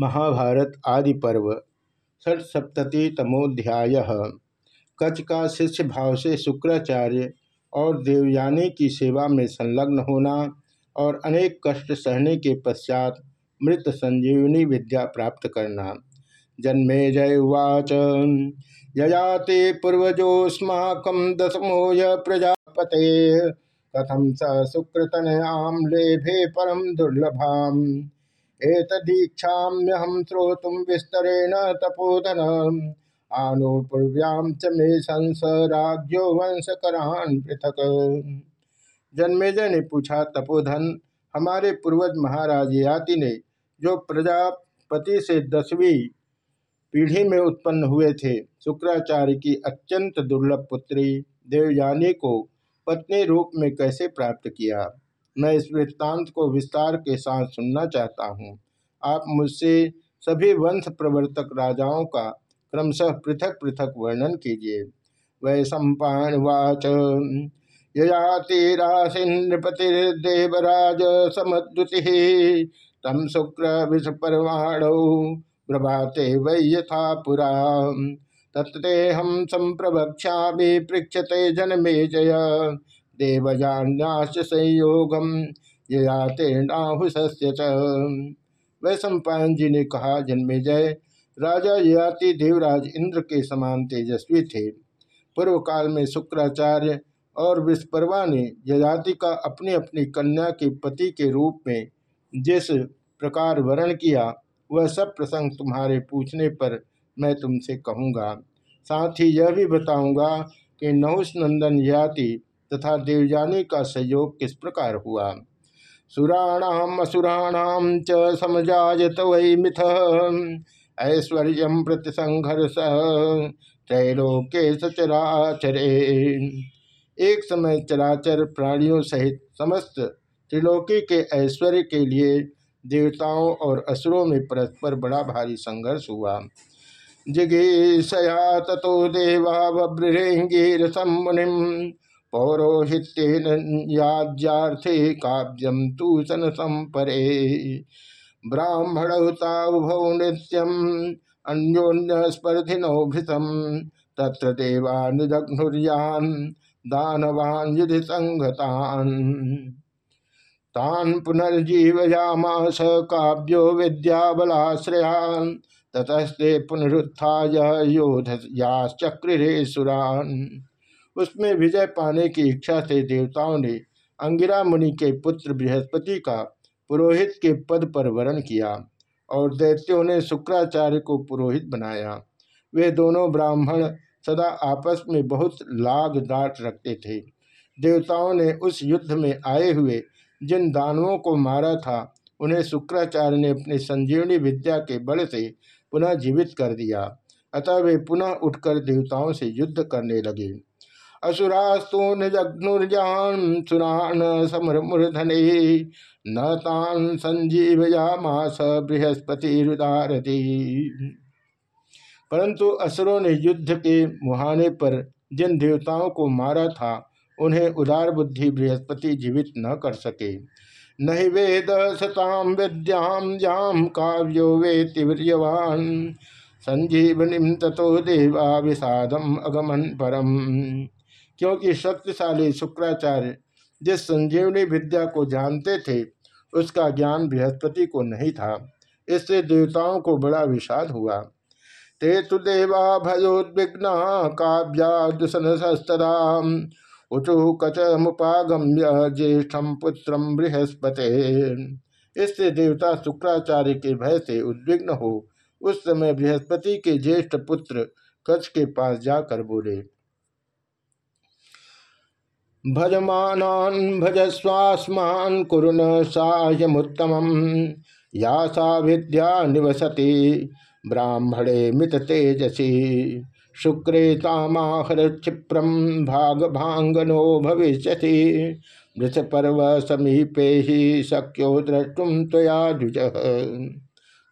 महाभारत आदि पर्व षटसप्ततितमोध्याय कच का शिष्य भाव से शुक्राचार्य और देवयानी की सेवा में संलग्न होना और अनेक कष्ट सहने के पश्चात मृत संजीवनी विद्या प्राप्त करना। जन्मे जय उवाच। ययाते पूर्वजोस्माक दसमो य प्रजापते। कथम स सुकृतनयाम लेभे परम दुर्लभाम। एतदीक्षाम्यहम श्रोतुम विस्तरेण तपोधन। आनुपूर्व्याम च मे संस राज्यो वंशकरान पृथक। जन्मेजय ने पूछा, तपोधन, हमारे पूर्वज महाराज याति ने, जो प्रजापति से दसवीं पीढ़ी में उत्पन्न हुए थे, शुक्राचार्य की अत्यंत दुर्लभ पुत्री देवयानी को पत्नी रूप में कैसे प्राप्त किया? मैं इस वृत्तांत को विस्तार के साथ सुनना चाहता हूँ। आप मुझसे सभी वंश प्रवर्तक राजाओं का क्रमशः पृथक पृथक वर्णन कीजिए। वै सम्पावाच ययाति नृपतिर्देवराज तम शुक्र विषपर्वाण प्रभाते वै यथा पुरा। तत्ते हम संप्रवक्षा पृक्षते जनमे जय देवजान्याश्च संयोगम ययातेनाहुष्य वैश्वपायन जी ने कहा, जन्मे जय। राजा ययाति देवराज इंद्र के समान तेजस्वी थे। पूर्व काल में शुक्राचार्य और विस्परवा ने ययाति का अपनी अपनी कन्या के पति के रूप में जिस प्रकार वर्ण किया, वह सब प्रसंग तुम्हारे पूछने पर मैं तुमसे कहूँगा। साथ ही यह भी बताऊँगा कि नहुष नंदन याति तथा देवजानी का सहयोग किस प्रकार हुआ? सुराणाम असुराणाम च समझात वही मिथ। ऐश्वर्य प्रतिसंघर्ष त्रैलोके सचराचरे। एक समय चराचर प्राणियों सहित समस्त त्रिलोकी के ऐश्वर्य के लिए देवताओं और असुरों में परस्पर बड़ा भारी संघर्ष हुआ। जिगीषया ततो देवा बभ्रेंगीरसम मुनिम। पौरोहित्येन याज्यार्थे काव्यम तू सन संपरे ब्राह्मणौताउभौ नित्यम अन्योन्य स्पर्धिनो भृतम तत्र देवानुदघ्नुर्यान दानवान युधि संगतान तान पुनर्जीवयामास काव्यो विद्याबलाश्रयान, ततस्ते पुनरुत्थाय योधयाश्चक्रिरे सुरान उसमें विजय पाने की इच्छा से देवताओं ने अंगिरा मुनि के पुत्र बृहस्पति का पुरोहित के पद पर वरण किया और दैत्यों ने शुक्राचार्य को पुरोहित बनाया। वे दोनों ब्राह्मण सदा आपस में बहुत लाग डाट रखते थे। देवताओं ने उस युद्ध में आए हुए जिन दानवों को मारा था, उन्हें शुक्राचार्य ने अपनी संजीवनी विद्या के बल से पुनः जीवित कर दिया। अतः वे पुनः उठकर देवताओं से युद्ध करने लगे। असुरास्तु निजग्नुर्जान सुरान समरमूर्धने। न तान संजीवयामास बृहस्पति रुदारती परंतु असुरों ने युद्ध के मुहाने पर जिन देवताओं को मारा था, उन्हें उदार बुद्धि बृहस्पति जीवित न कर सके। नहीं वेद सताम विद्याम जाम काव्यो वे तीव्रवान संजीवनी तथो देवा विषादम अगमन परम। क्योंकि शक्तिशाली शुक्राचार्य जिस संजीवनी विद्या को जानते थे, उसका ज्ञान बृहस्पति को नहीं था। इससे देवताओं को बड़ा विषाद हुआ। ते तो देवा भयोद्विघ्न काव्या दुसन उचु कच मुपागम्य ज्येष्ठम पुत्र बृहस्पति। इससे देवता शुक्राचार्य के भय से उद्विग्न हो, उस समय बृहस्पति के ज्येष्ठ पुत्र कच के पास जाकर बोले भजमानान भजस्वास्मान कुरुन सायमुत्तम या सा विद्या निवसति, ब्राह्मणे मित तेजसी। शुक्रे तामाहर क्षिप्रम भाग भांगनो भविष्य मृत पर्व समीपे ही शक्यो द्रष्टुम त्वया जुज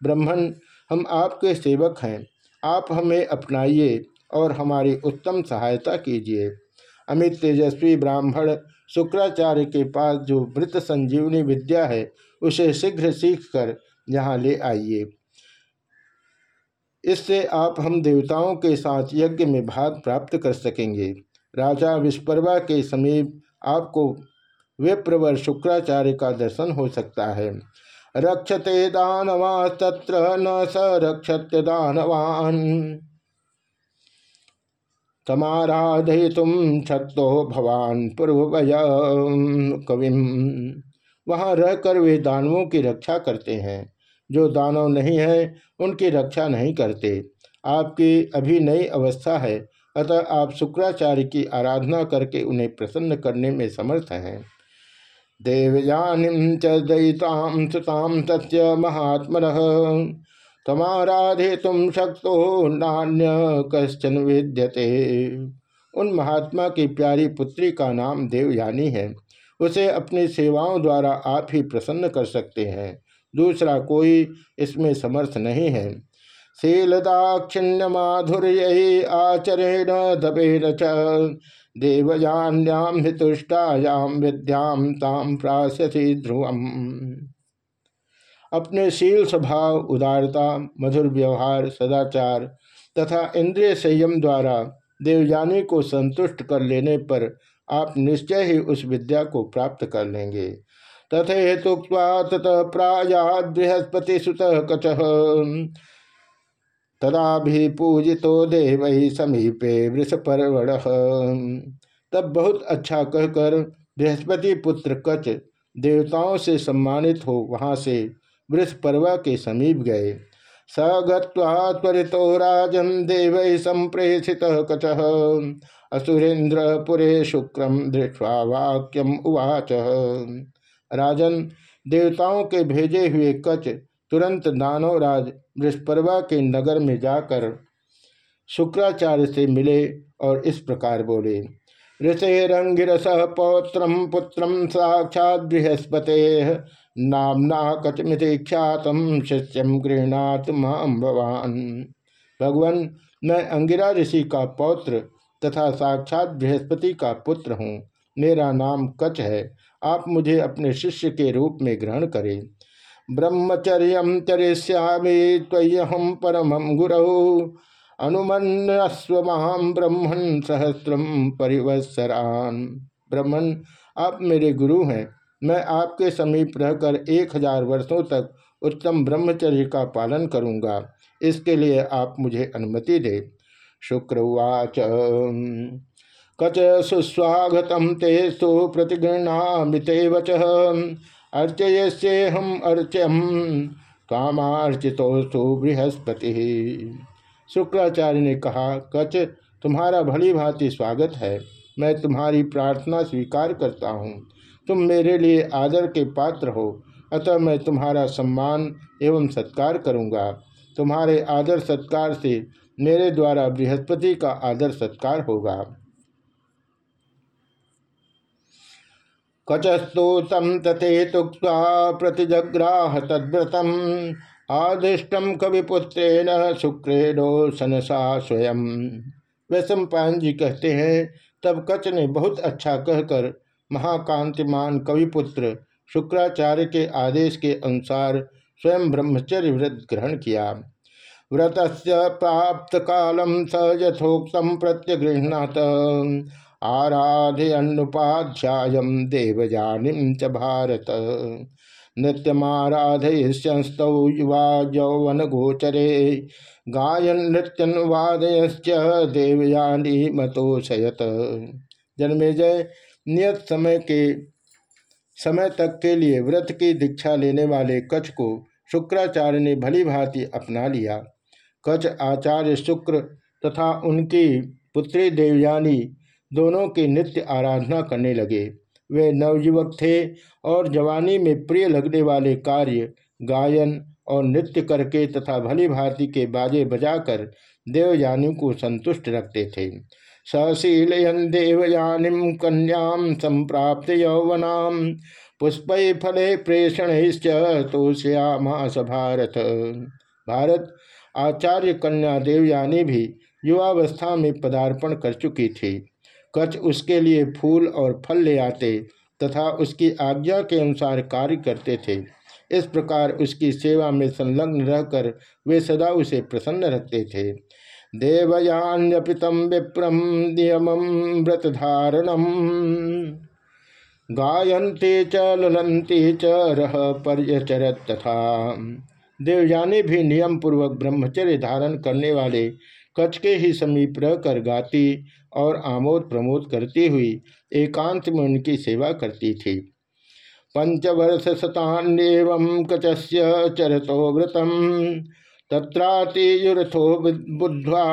ब्रह्मण हम आपके सेवक हैं। आप हमें अपनाइए और हमारी उत्तम सहायता कीजिए। अमित तेजस्वी ब्राह्मण शुक्राचार्य के पास जो मृत संजीवनी विद्या है, उसे शीघ्र सीख कर यहाँ ले आइए। इससे आप हम देवताओं के साथ यज्ञ में भाग प्राप्त कर सकेंगे। राजा विस्परवा के समीप आपको विप्रवर शुक्राचार्य का दर्शन हो सकता है। रक्षते दानवा तत्र न स रक्षत्य दानवान। तुम छत्तो भवान पूर्वय कविम, वहाँ रहकर वे दानवों की रक्षा करते हैं। जो दानव नहीं है, उनकी रक्षा नहीं करते। आपकी अभी नई अवस्था है, अतः आप शुक्राचार्य की आराधना करके उन्हें प्रसन्न करने में समर्थ हैं। देवयानी च दयिताम सुताम सत्य महात्म तमाराधे तुम शक्तो नान्य कश्चन विद्यते। उन महात्मा की प्यारी पुत्री का नाम देवयानी है। उसे अपनी सेवाओं द्वारा आप ही प्रसन्न कर सकते हैं। दूसरा कोई इसमें समर्थ नहीं है। शीलदाक्षिण्य माधुर्य आचरेण दबेन च। देवयान्याम हितुष्टायाम विद्याम ताम प्राशसी ध्रुवम। अपने शील स्वभाव, उदारता, मधुर व्यवहार, सदाचार तथा इंद्रिय संयम द्वारा देवयानी को संतुष्ट कर लेने पर आप निश्चय ही उस विद्या को प्राप्त कर लेंगे। तथे हेतुक्वा तत प्रायाद बृहस्पति सुत कच। तदा भी पूजितो देव ही समीपे वृष परवड़ तब बहुत अच्छा कहकर बृहस्पति पुत्र कच देवताओं से सम्मानित हो वहाँ से वृष पर्वा के समीप गए। स गरितो राजन देव संप्रेषित कच। असुरेन्द्रपुरे शुक्रम दृष्टवा वाक्यम उवाच। राजन देवताओं के भेजे हुए कच तुरंत दानवराज बृहस्परवा के नगर में जाकर शुक्राचार्य से मिले और इस प्रकार बोले। ऋषेरंगिरस पौत्र पुत्र साक्षात बृहस्पते नामना कचमिति ख्यात शिष्यम गृहणात माम भवान। भगवान, मैं अंगिरा ऋषि का पौत्र तथा साक्षात बृहस्पति का पुत्र हूँ। मेरा नाम कच है। आप मुझे अपने शिष्य के रूप में ग्रहण करें। ब्रह्मचर्य चरिष्यामी त्वयहम परम गुरु। अनुमन्यस्व महाम ब्रह्मण सहस्रम परिवत्सरान। ब्रह्मण आप मेरे गुरु हैं। मैं आपके समीप रहकर एक हज़ार वर्षों तक उत्तम ब्रह्मचर्य का पालन करूँगा। इसके लिए आप मुझे अनुमति दे। शुक्रवाच कच सुस्वागत ते सु प्रतिगृहणामिते वच। अर्चयसे हम अर्च्यम सु बृहस्पति। शुक्राचार्य ने कहा, कच, तुम्हारा भली भांति स्वागत है। मैं तुम्हारी प्रार्थना स्वीकार करता हूँ। तुम मेरे लिए आदर के पात्र हो। अतः मैं तुम्हारा सम्मान एवं सत्कार करूँगा। तुम्हारे आदर सत्कार से मेरे द्वारा बृहस्पति का आदर सत्कार होगा। कचस्तु तम तथे तुक्ता प्रतिजग्राह तद्व्रतम। आदिष्टम कविपुत्रेण शुक्रेणो सनसा स्वयं वैश्व जी कहते हैं, तब कच ने बहुत अच्छा कहकर महाकांतिमान कविपुत्र शुक्राचार्य के आदेश के अनुसार स्वयं ब्रह्मचर्य व्रत ग्रहण किया। व्रत प्राप्त कालम स यथोक्तम प्रत्यगृहत आराधयन्नुपाध्याय देवजानी च भारत। नृत्यमाराधयस्तौ युवा यौवन गोचरे गायन नृत्यन वादयश्च देवयानी मतोशयत जन्मेजय नियत समय के, समय तक के लिए व्रत की दीक्षा लेने वाले कच्छ को शुक्राचार्य ने भली भांति अपना लिया। कच्छ आचार्य शुक्र तथा उनकी पुत्री देवयानी दोनों की नित्य आराधना करने लगे। वे नवयुवक थे और जवानी में प्रिय लगने वाले कार्य, गायन और नृत्य करके तथा भली भांति के बाजे बजाकर देवयानी को संतुष्ट रखते थे। सशीलयन देवयानी कन्याम संप्राप्त यौवनाम पुष्प फले प्रेषण तोष्यामास भारत। भारत आचार्य कन्या देवयानी भी युवावस्था में पदार्पण कर चुकी थी। कच उसके लिए फूल और फल ले आते तथा उसकी आज्ञा के अनुसार कार्य करते थे। इस प्रकार उसकी सेवा में संलग्न रहकर वे सदा उसे प्रसन्न रखते थे। देवयान्यपितम विप्रम नियम व्रतधारणम। गायन्ते च ललंते च, रह पर्यचरत तथा। देवयानी भी नियम पूर्वक ब्रह्मचर्य धारण करने वाले कच्छ के ही समीप रहकर गाती और आमोद प्रमोद करती हुई एकांत में उनकी सेवा करती थी। पंचवर्ष शतान्यव कचस्य चरतो व्रतम। तत्रातियुरथो बुद्ध्वा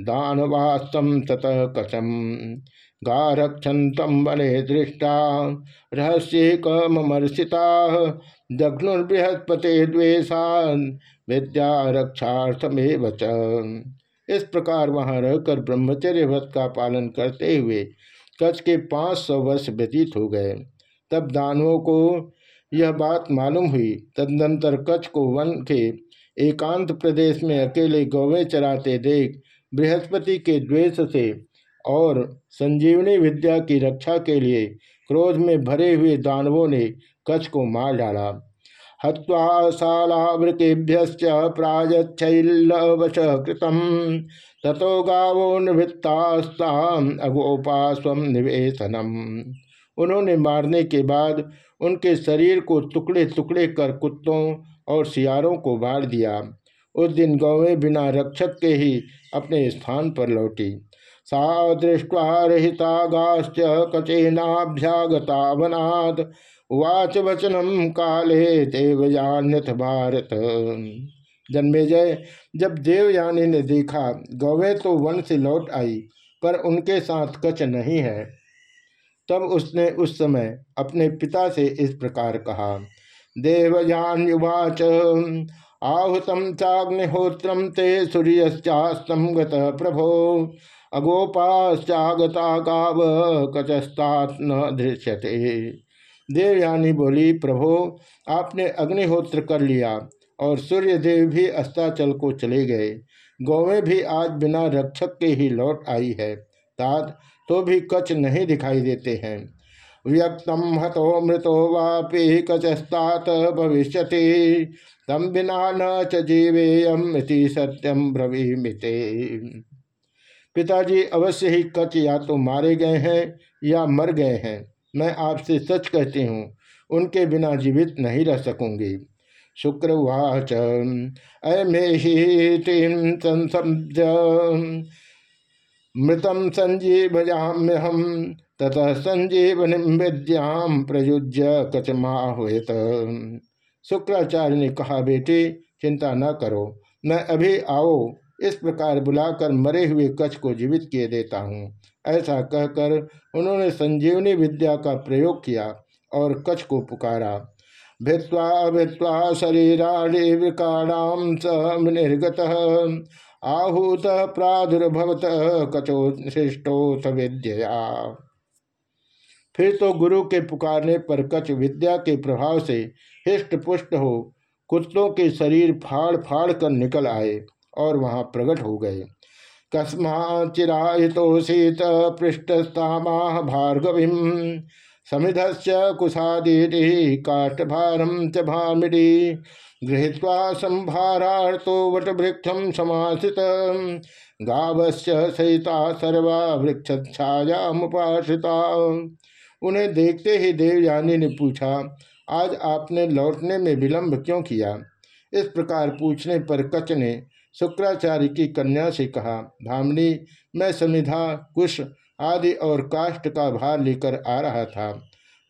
दानवास्तम ततः कचम गारक्षतम वने दृष्टा रहस्य कमर्षिता दघ्नुर्बृहस्पति द्वेषा विद्या रक्षार्थमेव इस प्रकार वहाँ रहकर ब्रह्मचर्य व्रत का पालन करते हुए कच्छ के पाँच सौ वर्ष व्यतीत हो गए। तब दानवों को यह बात मालूम हुई। तदनंतर कच्छ को वन के एकांत प्रदेश में अकेले गौवे चराते देख, बृहस्पति के द्वेष से और संजीवनी विद्या की रक्षा के लिए क्रोध में भरे हुए दानवों ने कच्छ को मार डाला। हवा शालावृकेभ्य प्रायच्छैलवश कृतम तथो गावो अगोपा स्व निवेशनम। उन्होंने मारने के बाद उनके शरीर को टुकड़े टुकड़े कर कुत्तों और सियारों को बाढ़ दिया। उस दिन गौवें बिना रक्षक के ही अपने स्थान पर लौटी। सा दृष्टवा रहिता गाश्च कचेनाभ्यागता वनाद वाच वचनम काले देवयान्यथ भारत। जन्मे जय जब देवयानी ने देखा, गौवे तो वन से लौट आई, पर उनके साथ कच नहीं है। तब उसने उस समय अपने पिता से इस प्रकार कहा देवयान युवाच आहुतम चाग्निहोत्रम ते सूर्यश्चास्तम प्रभो। अगोपाश्चागता गाव कचस्तात न दृश्यते। देवयानी बोली, प्रभो, आपने अग्निहोत्र कर लिया और सूर्य देव भी अस्ताचल को चले गए। गौवें भी आज बिना रक्षक के ही लौट आई है। तात तो भी कच नहीं दिखाई देते हैं। व्यक्तम हतो मृतो वापि कचस्तात भविष्य तम बिना न च जीवेयम सत्यम ब्रवीमिते। पिताजी, अवश्य ही कच या तो मारे गए हैं या मर गए हैं। मैं आपसे सच कहती हूँ, उनके बिना जीवित नहीं रह सकूँगी। शुक्रवाच। अमेहिम संसब्ज मृतम संजीवयाम्यहम। ततः संजीवनी विद्याम प्रयुज्य कचमाहुत। शुक्राचार्य ने कहा, बेटी, चिंता न करो, मैं अभी आओ, इस प्रकार बुलाकर मरे हुए कच्छ को जीवित किए देता हूँ। ऐसा कहकर उन्होंने संजीवनी विद्या का प्रयोग किया और कच्छ को पुकारा। भित्वा भित्वा शरीराणी निर्गत आहूत प्रादुर्भवत कचो श्रेष्ठोथ विद्या फिर तो गुरु के पुकारने पर कच विद्या के प्रभाव से हिष्ट पुष्ट हो, कुत्तों के शरीर फाड़ फाड़ कर निकल आए और वहाँ प्रकट हो गए। कस्मा चिरायतोषित पृष्ठस्तामाह भार्गवी समिधस्य कुशादी काष्ठभारम च भामिडी गृहीत्वा संभारार्थो वटवृक्षम समासित गावस्य सहिता सर्वा वृक्ष छाया मुपाश्रिता उन्हें देखते ही देवयानी ने पूछा, आज आपने लौटने में विलंब क्यों किया? इस प्रकार पूछने पर कच ने शुक्राचार्य की कन्या से कहा धामनी मैं समिधा, कुश आदि और काष्ट का भार लेकर आ रहा था।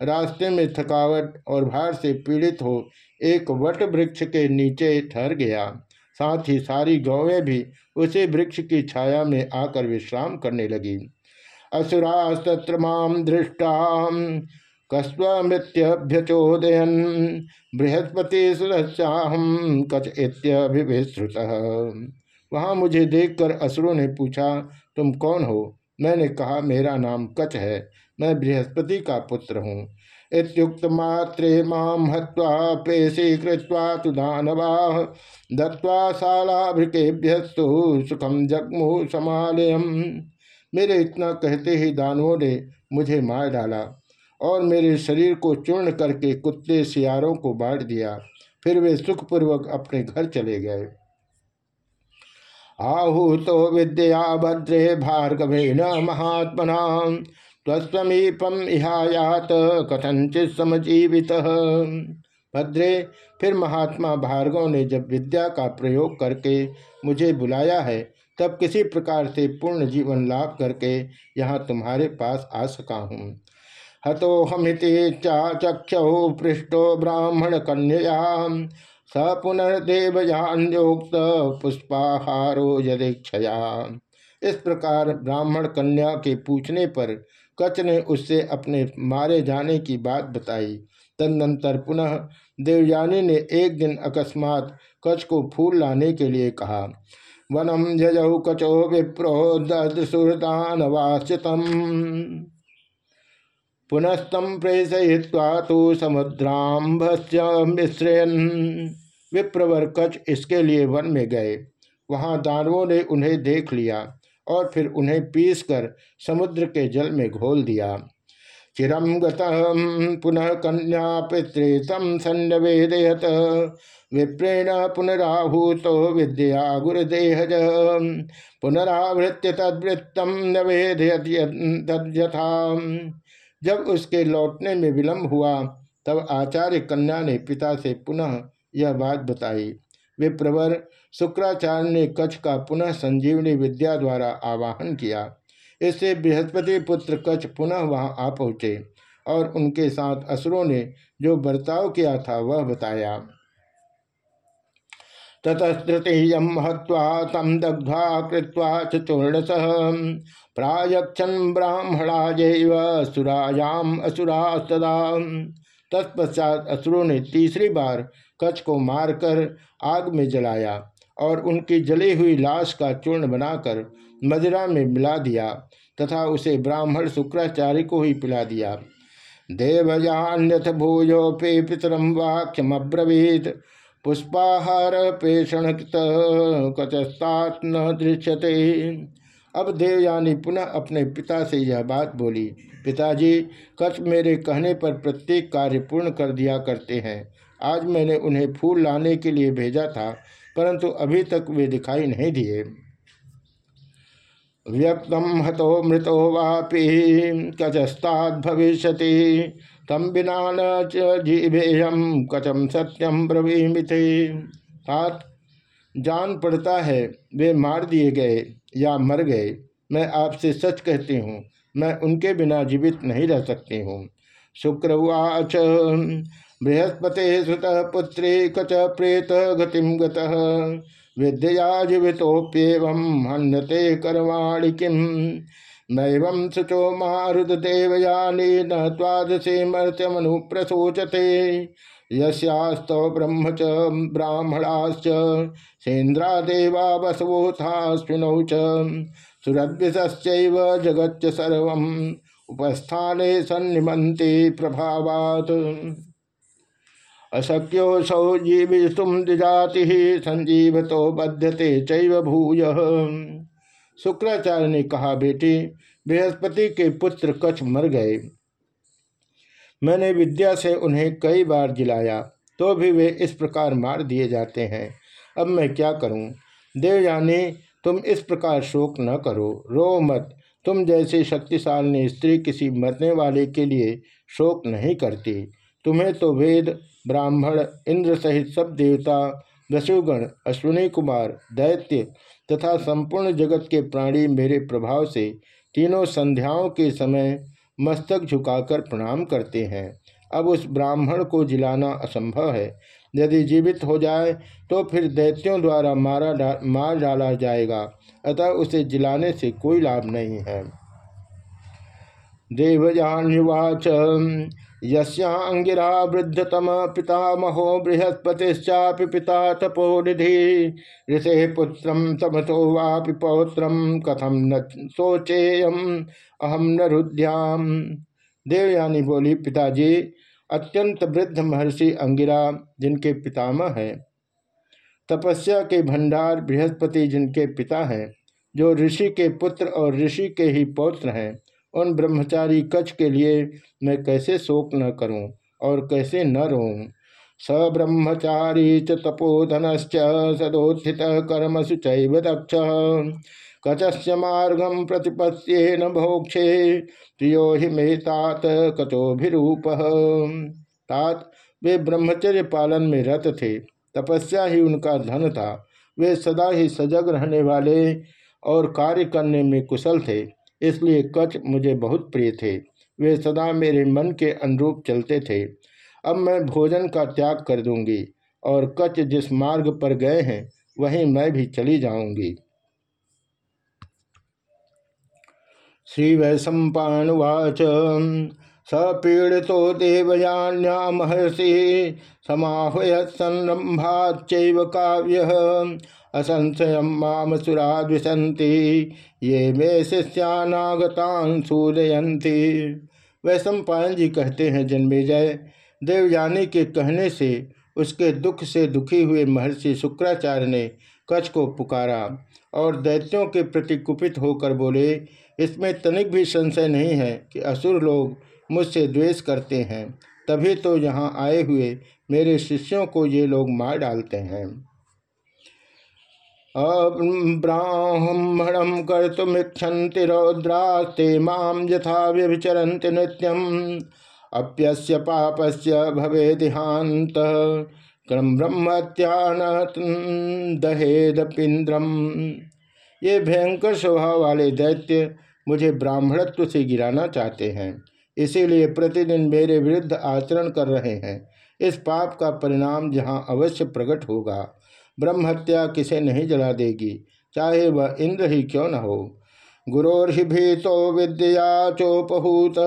रास्ते में थकावट और भार से पीड़ित हो एक वट वृक्ष के नीचे ठहर गया। साथ ही सारी गौवें भी उसी वृक्ष की छाया में आकर विश्राम करने लगी। असुरास्तत्र दृष्टा। कस्वमृत्यभ्यचोदयन। बृहस्पति सुरस्याहम कच इत्यभिश्रुत वहाँ मुझे देखकर असुरों ने पूछा, तुम कौन हो? मैंने कहा, मेरा नाम कच है। मैं बृहस्पति का पुत्र हूँ। इतुक्त मात्रे माम हत्वा पेशी कृत्वा तु दानवा। दत्वा शालाभृकेभ्यस्तु सुखम जगमु समालयम। मेरे इतना कहते ही दानवों ने मुझे मार डाला और मेरे शरीर को चूर्ण करके कुत्ते सियारों को बांट दिया। फिर वे सुखपूर्वक अपने घर चले गए। आहूतो विद्या भद्रे भार्गवे न महात्मना तस्वीपम इहायात कथनचित समजीवित। भद्रे, फिर महात्मा भार्गव ने जब विद्या का प्रयोग करके मुझे बुलाया है तब किसी प्रकार से पूर्ण जीवन लाभ करके यहाँ तुम्हारे पास आ सका हूँ। हतो हमिति चाचक्ष पृष्ठो ब्राह्मण कन्या स पुनर्देवयान्योक्त पुष्पाहारो यदीक्षया इस प्रकार ब्राह्मण कन्या के पूछने पर कच ने उससे अपने मारे जाने की बात बताई। तदनंतर पुनः देवयानी ने एक दिन अकस्मात कच को फूल लाने के लिए कहा वनम जजौ कचो विप्रो ददसुरदान वास्यतम पुनस्तम प्रेषय्वा तो समुद्राम्भस्य विप्रवर कच इसके लिए वन में गए। वहाँ दानवों ने उन्हें देख लिया और फिर उन्हें पीसकर समुद्र के जल में घोल दिया। चिरम पुनः कन्या पितृतम सन्नवेदयत। विप्रेण पुनराहूतो विद्या गुरुदेहज। पुनरावृत्य तद्वृत्तम नवेदयथा जब उसके लौटने में विलंब हुआ, तब आचार्य कन्या ने पिता से पुनः यह बात बताई। विप्रवर शुक्राचार्य ने कच्छ का पुनः संजीवनी विद्या द्वारा आवाहन किया। इससे बृहस्पति पुत्र कच्छ पुनः वहाँ आ पहुँचे और उनके साथ असुरों ने जो बर्ताव किया था वह बताया। ततस्तृतीयम हत्वा तम दग्ध्वा कृत्वा चूर्णस प्रायक्षन ब्राह्मणाजैव सुरायाम असुरा सदा तत्पश्चात असुरों ने तीसरी बार कच्छ को मारकर आग में जलाया। और उनकी जली हुई लाश का चूर्ण बनाकर मदिरा में मिला दिया तथा उसे ब्राह्मण शुक्राचार्य को ही पिला दिया। देवयान्यथ भूयोपे पितरम वाक्यमब्रवीत पुष्पाहार पेषण कचस्तात दृश्यते। अब देवयानी पुनः अपने पिता से यह बात बोली, पिताजी, कच्छ मेरे कहने पर प्रत्येक कार्य पूर्ण कर दिया करते हैं। आज मैंने उन्हें फूल लाने के लिए भेजा था। परंतु अभी तक वे दिखाई नहीं दिए। व्यक्तम हतो मृतो वापी कचस्ताद भविष्य तम बिना न जीवेयम कचम सत्यम ब्रवीमिथे तात, जान पड़ता है, वे मार दिए गए या मर गए। मैं आपसे सच कहती हूँ, मैं उनके बिना जीवित नहीं रह सकती हूँ। शुक्रवाच बृहस्पति सुत पुत्री कच प्रेत गतिम गद्या जीवितोप्यव हन्यते करवाणि किम? नैवं शुचो मारुदेवयानी न त्वादशे मर्त्यमनु प्रसोचते यस्यास्तव ब्रह्म च ब्राह्मणाश्च सेन्द्रा देवा बसवोथाश्विनौ च। सुरद्विश्चैव जगच्च सर्वम्, उपस्थाने सन्निमन्ते प्रभावात्। अशक्योसौ जीवितुम द्विजाति संजीव तो बध्यते चैव भूय। शुक्राचार्य ने कहा, बेटी, बृहस्पति के पुत्र कच्छ मर गए। मैंने विद्या से उन्हें कई बार जिलाया तो भी वे इस प्रकार मार दिए जाते हैं। अब मैं क्या करूँ? देव देवयानी, तुम इस प्रकार शोक न करो। रो मत। तुम जैसे शक्तिशाली स्त्री किसी मरने वाले के लिए शोक नहीं करती। तुम्हें तो वेद ब्राह्मण इंद्र सहित सब देवता दशुगण अश्विनी कुमार दैत्य तथा संपूर्ण जगत के प्राणी मेरे प्रभाव से तीनों संध्याओं के समय मस्तक झुकाकर प्रणाम करते हैं। अब उस ब्राह्मण को जिलाना असंभव है। यदि जीवित हो जाए तो फिर दैत्यों द्वारा मारा डा, मार डाला जाएगा अतः उसे जिलाने से कोई लाभ नहीं है। देवजान्युवाच यस्यांगिरा वृद्धतम पितामहो बृहस्पतिश्चापि पिता तपोनिधि ऋषे पुत्र तमसो वापि पौत्र कथम न सोचेयम अहम न रुद्याम। देवयानी बोली, पिताजी, अत्यंत वृद्ध महर्षि अंगिरा, जिनके पितामह हैं। तपस्या के भंडार बृहस्पति जिनके पिता हैं, जो ऋषि के पुत्र और ऋषि के ही पौत्र हैं। उन ब्रह्मचारी कच्छ के लिए मैं कैसे शोक न करूँ और कैसे न रोऊं? स ब्रह्मचारी च तपोधनश्च सदोत्थित कर्मसु चैव दक्ष। कचस्य मार्गम प्रतिपत्ये न भोक्षे प्रियो हि मे तात कचोभिरूप। तात वे ब्रह्मचर्य पालन में रत थे, तपस्या ही उनका धन था। वे सदा ही सजग रहने वाले और कार्य करने में कुशल थे। इसलिए कच मुझे बहुत प्रिय थे। वे सदा मेरे मन के अनुरूप चलते थे। अब मैं भोजन का त्याग कर दूँगी और कच जिस मार्ग पर गए हैं, वहीं मैं भी चली जाऊँगी। श्री वैशंपाणुवाच वैशंपावाच सपीड़ितो देवयान्या महर्षि समाहय संरंभाच्चैव काव्य। असंशय माम सुरादिशंति ये मे शिष्यानागतान सूदयंती वैशंपायन जी कहते हैं जन्मेजय देवयानी के कहने से उसके दुख से दुखी हुए महर्षि शुक्राचार्य ने कच्छ को पुकारा और दैत्यों के प्रति कुपित होकर बोले, इसमें तनिक भी संशय नहीं है कि असुर लोग मुझसे द्वेष करते हैं। तभी तो यहाँ आए हुए मेरे शिष्यों को ये लोग मार डालते हैं। अब्राह्मणम कर्तुमिच्छन्ति रौद्रास्ते माम यथा व्यभिचरन्ति नित्यम। अप्यस्य पापस्य भवे देहांत क्रम ब्रह्मत्यान दहेद पिंद्रम ये भयंकर स्वभाव वाले दैत्य मुझे ब्राह्मणत्व से गिराना चाहते हैं, इसीलिए प्रतिदिन मेरे विरुद्ध आचरण कर रहे हैं। इस पाप का परिणाम जहाँ अवश्य प्रकट होगा। ब्रह्म हत्या किसे नहीं जला देगी? चाहे वह इंद्र ही क्यों न हो। गुरोर्भितो विद्या चोपहूत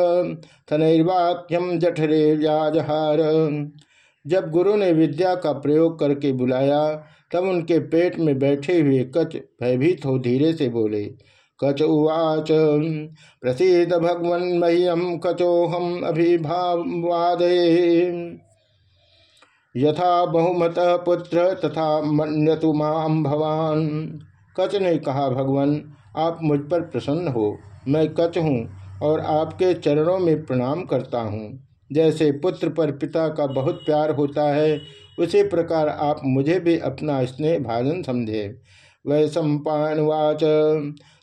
थनैर्वाक्यम जठरे व्याजहार। जब गुरु ने विद्या का प्रयोग करके बुलाया, तब उनके पेट में बैठे हुए कच भयभीत हो धीरे से बोले, कच उवाच। प्रसिद भगवन मह्यम कचोहम अभिभावाद यथा बहुमत पुत्र तथा मन्यतु माम भवान। कच ने कहा, भगवान, आप मुझ पर प्रसन्न हो। मैं कच हूँ और आपके चरणों में प्रणाम करता हूँ। जैसे पुत्र पर पिता का बहुत प्यार होता है, उसी प्रकार आप मुझे भी अपना स्नेह भाजन समझे। वै सम्पावाच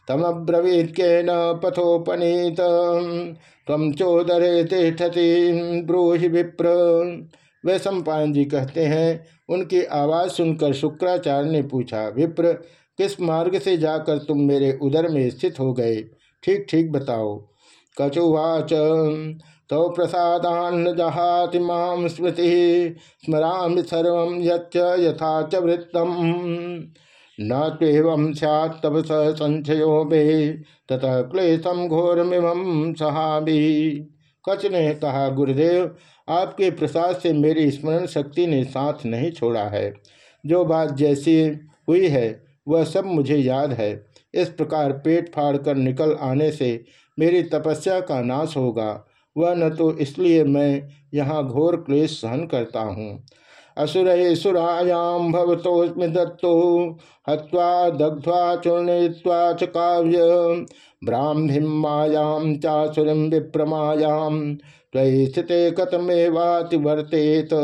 तमब्रवीत के न पथोपनीत तम चोदरे तिष्ठति ब्रूहि विप्र। वे सम्पायन जी कहते हैं, उनकी आवाज़ सुनकर शुक्राचार्य ने पूछा, विप्र, किस मार्ग से जाकर तुम मेरे उदर में स्थित हो गए? ठीक ठीक बताओ। कचुवाच तो प्रसादान्न जहाति माम स्मृति स्मरा सर्व यथा च वृत्तम। न तेवं सैत्तव स संशयो मे, ततः क्लेशम घोरमिम सहाबी कच ने कहा, गुरुदेव आपके प्रसाद से मेरी स्मरण शक्ति ने साथ नहीं छोड़ा है। जो बात जैसी हुई है, वह सब मुझे याद है। इस प्रकार पेट फाड़ कर निकल आने से मेरी तपस्या का नाश होगा। वह न तो इसलिए मैं यहाँ घोर क्लेश सहन करता हूँ। असुर सुरायाम भवतोस्मि दत्तो, हत्वा दग्ध्वा चूर्णय्वा च काव्य। ब्राह्मीं मायां चासुरीं विप्रमायां त्वयि स्थिते कथमेवाति वर्तेत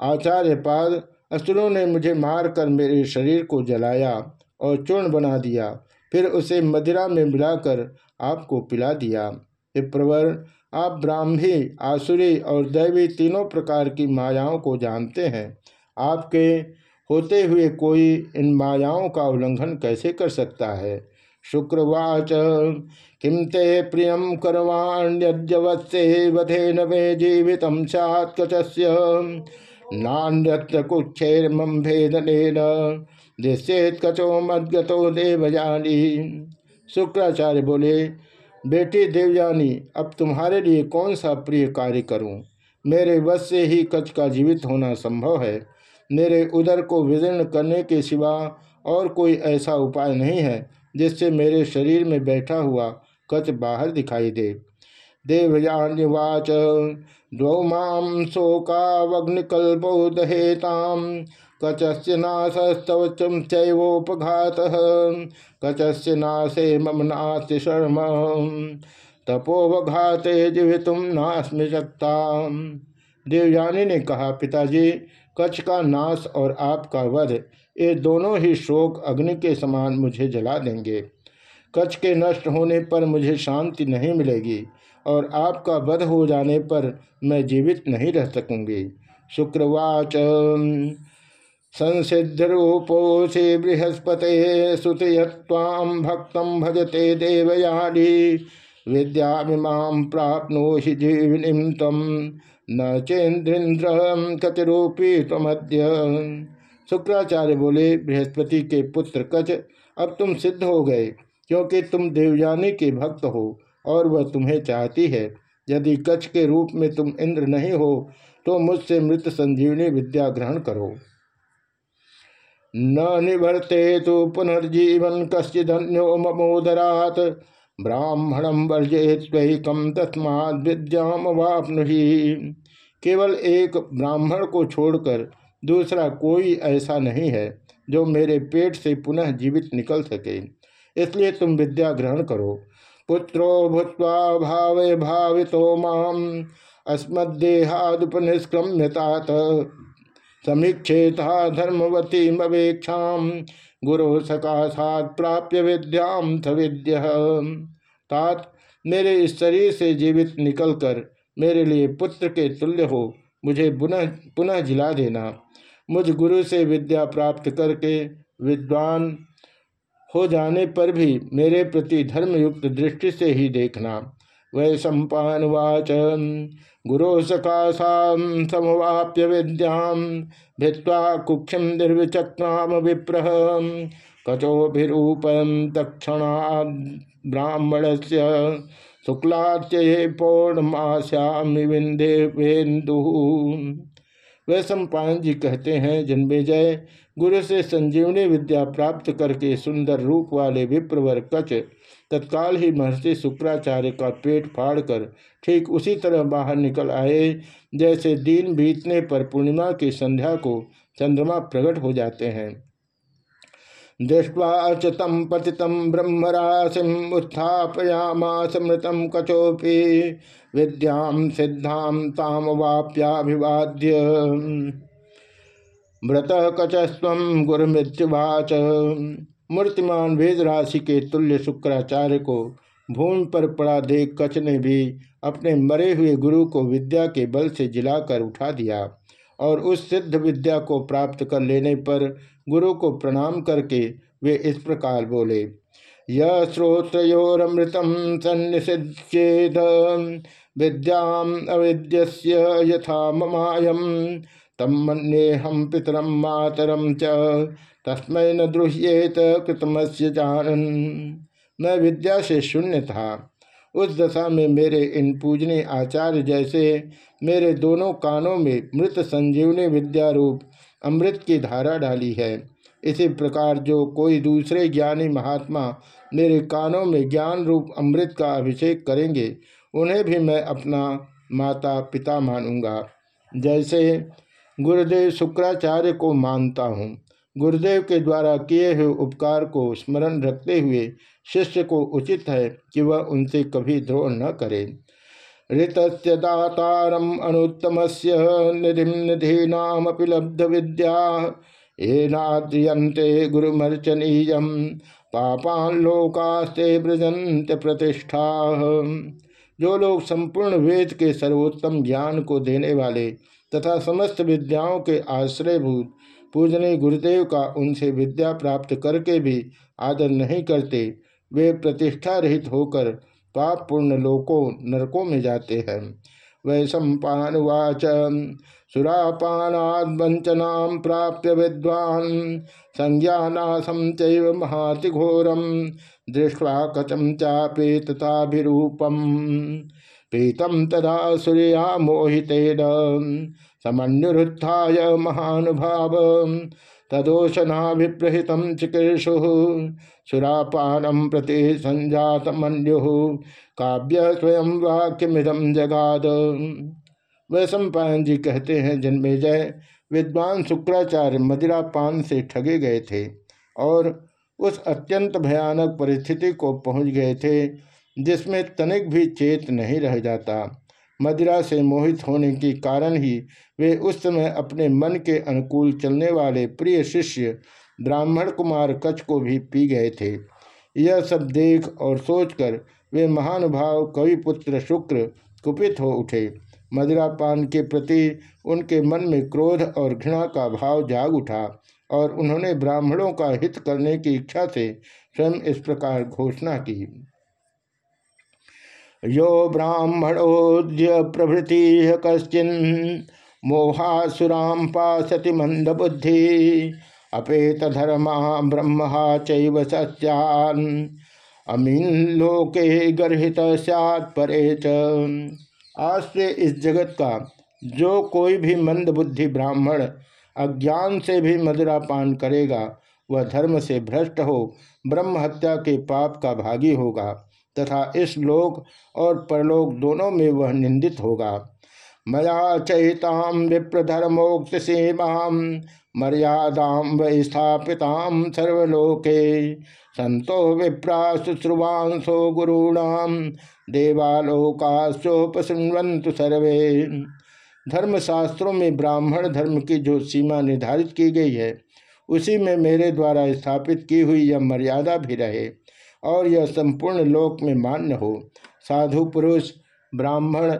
आचार्य पाद असुरों ने मुझे मारकर मेरे शरीर को जलाया और चूर्ण बना दिया। फिर उसे मदिरा में मिलाकर आपको पिला दिया। विप्रवर आप ब्राह्मी, आसुरी और दैवी तीनों प्रकार की मायाओं को जानते हैं। आपके होते हुए कोई इन मायाओं का उल्लंघन कैसे कर सकता है? शुक्रवाच। किम ते प्रियम करवाण्यवत्से वधे न वे जीवित सैत्कचस्य। नान्यत्र भेदन दृश्येत कचो मदगतो शुक्राचार्य बोले, बेटी देवयानी, अब तुम्हारे लिए कौन सा प्रिय कार्य करूँ? मेरे वश से ही कच का जीवित होना संभव है। मेरे उदर को विदीर्ण करने के सिवा और कोई ऐसा उपाय नहीं है। जिससे मेरे शरीर में बैठा हुआ कच बाहर दिखाई दे। देवयान्यवाच, द्वौ माँ शोकावग्निकल्पौ दहेताम कचस्य नाशस्तव चैवोपघातः, कचस्य नाशे मम नास्ति शर्म, तपोवघाते जीवितुम नास्मि देवयानी ने कहा, पिताजी, कच्छ का नाश और आपका वध ये दोनों ही शोक अग्नि के समान मुझे जला देंगे। कच्छ के नष्ट होने पर मुझे शांति नहीं मिलेगी और आपका वध हो जाने पर मैं जीवित नहीं रह सकूँगी। शुक्रवाच। संसिद्ध रूपोषि बृहस्पते सुतय्वाम भक्त भजते देवयानी। विद्या प्राप्नो ही जीवनी तम न चेन्द्रेन्द्र कतिरूपी तमद्य शुक्राचार्य बोले, बृहस्पति के पुत्र कच, अब तुम सिद्ध हो गए, क्योंकि तुम देवयानी के भक्त हो, और वह तुम्हें चाहती है। यदि कच्छ के रूप में तुम इंद्र नहीं हो तो मुझसे मृत संजीवनी विद्या ग्रहण करो। न निवर्ते तो पुनर्जीवन कश्चिदन्यो ममोदरात ब्राह्मणम तस्माद विद्याम वापनुही केवल एक ब्राह्मण को छोड़कर दूसरा, कोई ऐसा नहीं है जो मेरे पेट से पुनः जीवित निकल सके। इसलिए तुम विद्या ग्रहण करो। पुत्रो भूत्वा भाव भावितो माम। अस्मदेहादुपनिष्क्रम्यतात समीक्षेता धर्मवती मवेक्षा गुरु सकाशात प्राप्य विद्याम विद्य। तात, मेरे इस शरीर से जीवित निकलकर मेरे लिए पुत्र के तुल्य हो। मुझे पुनः पुनः जिला देना। मुझ गुरु से विद्या प्राप्त करके विद्वान हो जाने पर भी मेरे प्रति धर्मयुक्त दृष्टि से ही देखना। वै सम्पावाच गुरो सकाशाम समवाप्य विद्याम भित्वा कुक्षम निर्विचक्राम विप्रह कचोभिरूपम तक्षणा ब्राह्मण से शुक्लाच्य पौर्णमाश्यामी विंदे वेन्दु। वह सम्पायन जी कहते हैं जन्मेजय गुरु से संजीवनी विद्या प्राप्त करके सुंदर रूप वाले विप्रवर कच। तत्काल ही महर्षि शुक्राचार्य का पेट फाड़कर ठीक उसी तरह बाहर निकल आए। जैसे दिन बीतने पर पूर्णिमा की संध्या को चंद्रमा प्रकट हो जाते हैं। दृष्टवा तम पति ब्रह्मराशिम उत्थापयामास मृतम कचोपि। विद्याम सिद्धाम ताम वाप्याभिवाद्य मृत कचस्व गुरुमृत्युवाच। मूर्तिमान वेद राशि के तुल्य शुक्राचार्य को भूमि पर पड़ा देख कच ने भी अपने मरे हुए गुरु को विद्या के बल से जिलाकर उठा दिया। और उस सिद्ध विद्या को प्राप्त कर लेने पर गुरु को प्रणाम करके वे इस प्रकार बोले यश्रोत्रोरमृतम सन्निषेद विद्याम अविद्य यथा ममायम। तम मन्ये हम पितरम मातरम च। तस्मय न द्रुह्येत कृतमस्य जानन। मैं विद्या से शून्य था। उस दशा में मेरे इन पूजनीय आचार्य जैसे मेरे दोनों कानों में मृत संजीवनी विद्या रूप अमृत की धारा डाली है। इसी प्रकार जो कोई दूसरे ज्ञानी महात्मा मेरे कानों में ज्ञान रूप अमृत का अभिषेक करेंगे, उन्हें भी मैं अपना माता पिता मानूँगा। जैसे गुरुदेव शुक्राचार्य को मानता हूँ, गुरुदेव के द्वारा किए हुए उपकार को स्मरण रखते हुए शिष्य को उचित है कि वह उनसे कभी द्रोह न करे। ऋत दातारम अनुत्तम से लब्ध विद्या येनाद्रियंते गुरुमर्चनीय पापान लोकास्ते ब्रजंत प्रतिष्ठा। जो लोग संपूर्ण वेद के सर्वोत्तम ज्ञान को देने वाले तथा समस्त विद्याओं के आश्रयभूत पूजने गुरुदेव का उनसे विद्या प्राप्त करके भी आदर नहीं करते, वे प्रतिष्ठा रहित होकर पाप पूर्ण लोकों, नरकों में जाते हैं। वैशंपावाच सुरापानावंचना प्राप्य विद्वान। संज्ञानाशम महाति घोरम दृष्टवा कचम चापे तथाभिरूपम। पीतम तदा सूर्या मोहितेन। समन्युत्थाय महानुभाव तदोषनाभिप्रहित चिकीर्षु सुरापानम प्रति संजात मनु काव्य स्वयं वाक्यमिदम जगाद। वैशंपायन जी कहते हैं, जन्मे जय, विद्वान शुक्राचार्य मदिरा पान से ठगे गए थे और उस अत्यंत भयानक परिस्थिति को पहुँच गए थे, जिसमें तनिक भी चेत नहीं रह जाता। मदिरा से मोहित होने के कारण ही वे उस समय अपने मन के अनुकूल चलने वाले प्रिय शिष्य ब्राह्मण कुमार कच्छ को भी पी गए थे। यह सब देख और सोचकर वे महानुभाव कविपुत्र शुक्र कुपित हो उठे। मदिरापान के प्रति उनके मन में क्रोध और घृणा का भाव जाग उठा और उन्होंने ब्राह्मणों का हित करने की इच्छा से स्वयं इस प्रकार घोषणा की। यो ब्राह्मणोद्य प्रभृति कश्चिन मोहासुरां पासति मंदबुद्धि, अपेत धर्मा ब्रह्म चैव सत्यान, अमीन लोके गर्हित सैत् च। आज से इस जगत का जो कोई भी मंदबुद्धि ब्राह्मण अज्ञान से भी मदिरा पान करेगा, वह धर्म से भ्रष्ट हो, ब्रह्म हत्या के पाप का भागी होगा। तथा इस लोक और परलोक दोनों में वह निंदित होगा। मया चैताम विप्रधर्मोक्त सीमाम मर्यादाम स्थापिताम सर्वलोके, संतो विप्रा शुश्रुवांसो गुरूणाम देवालोकाशोपसुन्वंतु सर्वे। धर्मशास्त्रों में ब्राह्मण धर्म की जो सीमा निर्धारित की गई है, उसी में मेरे द्वारा स्थापित की हुई यह मर्यादा भी रहे। और यह संपूर्ण लोक में मान्य हो। साधु पुरुष, ब्राह्मण,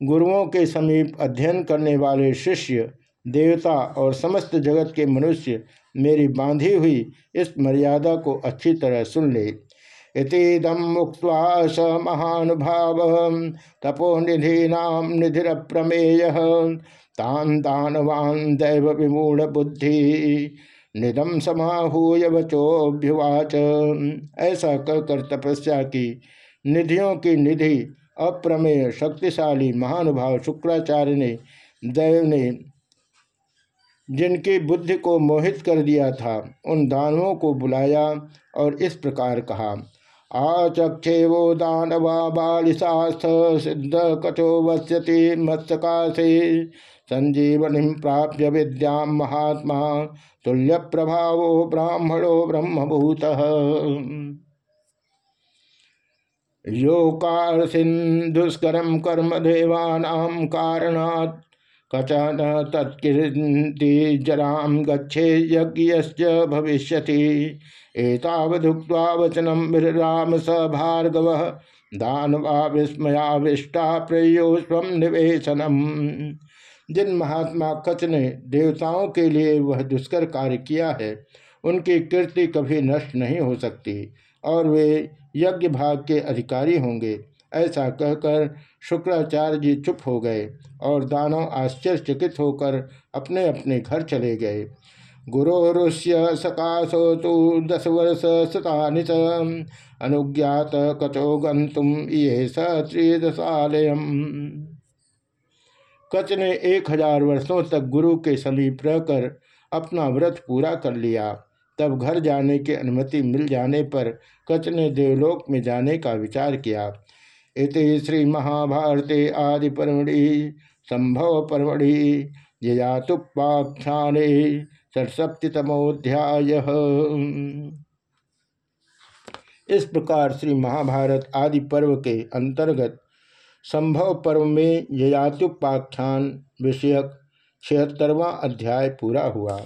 गुरुओं के समीप अध्ययन करने वाले शिष्य, देवता और समस्त जगत के मनुष्य मेरी बांधी हुई इस मर्यादा को अच्छी तरह सुन ले। इतीदम मुक्त स महानुभाव तपोनिधीना निधिर प्रमेय तान दानवान दैव विमूढ़ बुद्धि निदम समाहूय वचोभ्युवाच ऐसा कर कर तपस्या की। निधियों की निधि, अप्रमेय, शक्तिशाली, महानुभाव शुक्राचार्य ने, दैव ने जिनकी बुद्धि को मोहित कर दिया था, उन दानवों को बुलाया और इस प्रकार कहा आचक्षे वो दानवा बालिशास्थ सिद्ध कचो वस्यति मत्सकाशे संजीवनी प्राप्य विद्या महात्मा तुल्य प्रभाव ब्राह्मणो ब्रह्मभूत। योकार दुष्करम कर्म देवानां कारणात् कचन तत्कीर्ति जराम गच्छे यज्ञ भविष्य एतावधुक्ता वचनम राम स भार्गव दानवा विस्मयाविष्टा प्रियो स्व निवेशनम। जिन महात्मा कच ने देवताओं के लिए वह दुष्कर कार्य किया है, उनकी कीर्ति कभी नष्ट नहीं हो सकती और वे यज्ञ भाग के अधिकारी होंगे, ऐसा कहकर शुक्राचार्य जी चुप हो गए और दानव आश्चर्यचकित होकर अपने अपने घर चले गए। गुरोरुष्य सकाशो तो दस वर्ष शतानि अनुज्ञात कचो गंतुम ये सत्रियदशालयम कच ने एक हज़ार वर्षों तक गुरु के समीप रहकर अपना व्रत पूरा कर लिया। तब घर जाने की अनुमति मिल जाने पर कच ने देवलोक में जाने का विचार किया। इति श्री महाभारते आदि परमढ़ि संभव परमढ़ि जयातुपाख्याने षट्सप्तमोध्याय इस प्रकार श्री महाभारत आदि पर्व के अंतर्गत संभव पर्व में ययातुपाख्यान विषयक छिहत्तरवा अध्याय पूरा हुआ।